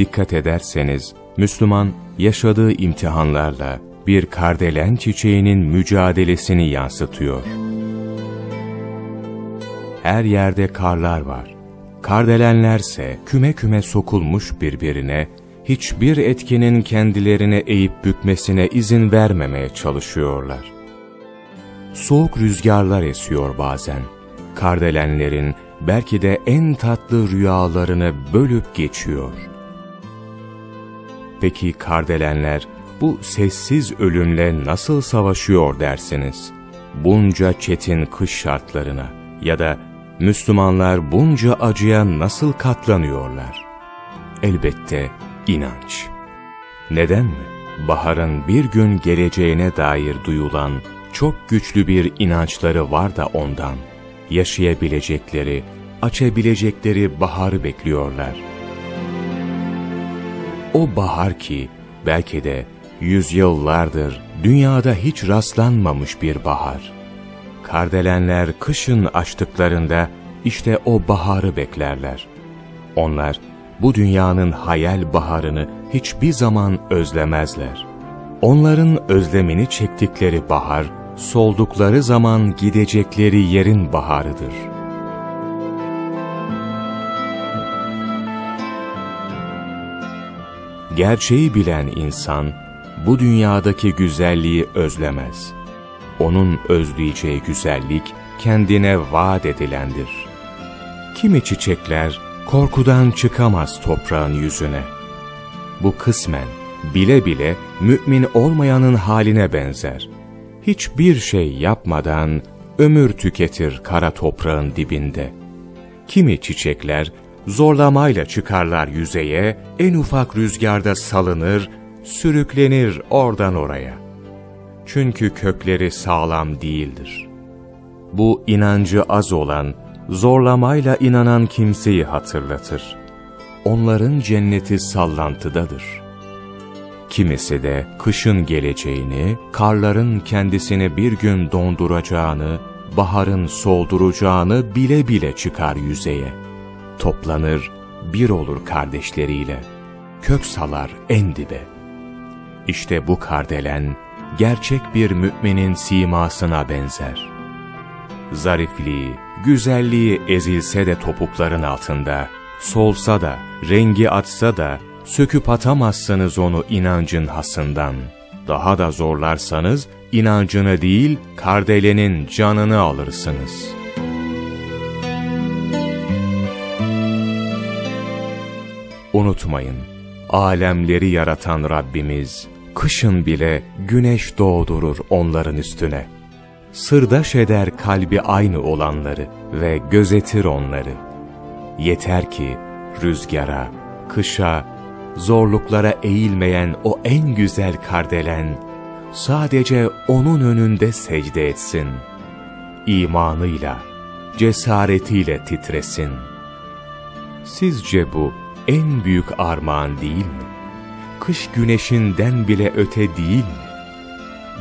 Dikkat ederseniz, Müslüman yaşadığı imtihanlarla bir kardelen çiçeğinin mücadelesini yansıtıyor. Her yerde karlar var. Kardelenlerse küme küme sokulmuş birbirine, hiçbir etkinin kendilerine eğip bükmesine izin vermemeye çalışıyorlar. Soğuk rüzgarlar esiyor bazen. Kardelenlerin belki de en tatlı rüyalarını bölüp geçiyor. Peki kardelenler bu sessiz ölümle nasıl savaşıyor dersiniz? Bunca çetin kış şartlarına ya da Müslümanlar bunca acıya nasıl katlanıyorlar? Elbette inanç. Neden mi? Baharın bir gün geleceğine dair duyulan çok güçlü bir inançları var da ondan. Yaşayabilecekleri, açabilecekleri baharı bekliyorlar. O bahar ki belki de yüzyıllardır dünyada hiç rastlanmamış bir bahar. Kardelenler kışın açtıklarında işte o baharı beklerler. Onlar bu dünyanın hayal baharını hiçbir zaman özlemezler. Onların özlemini çektikleri bahar, soldukları zaman gidecekleri yerin baharıdır. Gerçeği bilen insan, bu dünyadaki güzelliği özlemez. Onun özleyeceği güzellik, kendine vaat edilendir. Kimi çiçekler, korkudan çıkamaz toprağın yüzüne. Bu kısmen, bile bile mümin olmayanın haline benzer. Hiçbir şey yapmadan ömür tüketir kara toprağın dibinde. Kimi çiçekler zorlamayla çıkarlar yüzeye, en ufak rüzgarda salınır, sürüklenir oradan oraya. Çünkü kökleri sağlam değildir. Bu inancı az olan, zorlamayla inanan kimseyi hatırlatır. Onların cenneti sallantıdadır. Kimisi de kışın geleceğini, karların kendisini bir gün donduracağını, baharın soğuduracağını bile bile çıkar yüzeye. Toplanır, bir olur kardeşleriyle. Kök salar en dibe. İşte bu kardelen, gerçek bir müminin simasına benzer. Zarifliği, güzelliği ezilse de topukların altında, solsa da, rengi atsa da, söküp atamazsınız onu inancın hasından. Daha da zorlarsanız, inancını değil, kardelenin canını alırsınız. Unutmayın, alemleri yaratan Rabbimiz, kışın bile güneş doğdurur onların üstüne. Sırdaş eder kalbi aynı olanları ve gözetir onları. Yeter ki rüzgara, kışa, zorluklara eğilmeyen o en güzel kardelen, sadece onun önünde secde etsin. İmanıyla, cesaretiyle titresin. Sizce bu en büyük armağan değil mi? Kış güneşinden bile öte değil mi?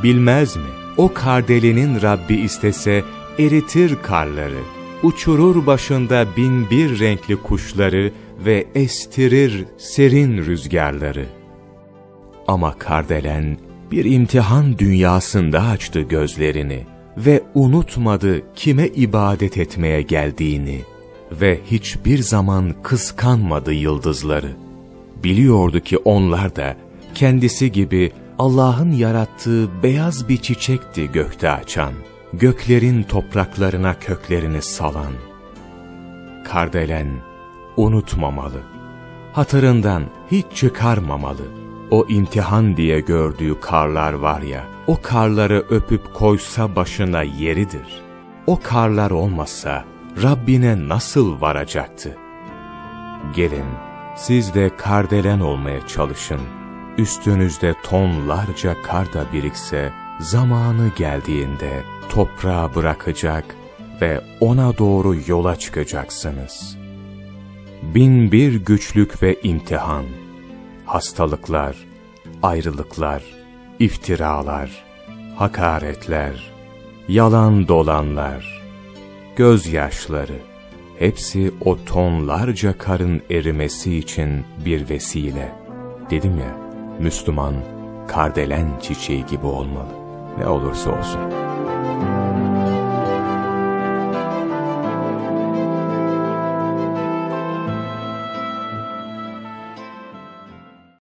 Bilmez mi? O kardelenin Rabbi istese eritir karları, uçurur başında bin bir renkli kuşları ve estirir serin rüzgarları. Ama kardelen bir imtihan dünyasında açtı gözlerini ve unutmadı kime ibadet etmeye geldiğini ve hiçbir zaman kıskanmadı yıldızları. Biliyordu ki onlar da kendisi gibi Allah'ın yarattığı beyaz bir çiçekti gökte açan, göklerin topraklarına köklerini salan. Kardelen unutmamalı, hatırından hiç çıkarmamalı. O imtihan diye gördüğü karlar var ya, o karları öpüp koysa başına yeridir. O karlar olmasa Rabbine nasıl varacaktı? Gelin, siz de kardelen olmaya çalışın. Üstünüzde tonlarca kar da birikse, zamanı geldiğinde toprağa bırakacak ve ona doğru yola çıkacaksınız. Bin bir güçlük ve imtihan, hastalıklar, ayrılıklar, iftiralar, hakaretler, yalan dolanlar, gözyaşları, hepsi o tonlarca karın erimesi için bir vesile. Dedim ya, Müslüman, kardelen çiçeği gibi olmalı. Ne olursa olsun.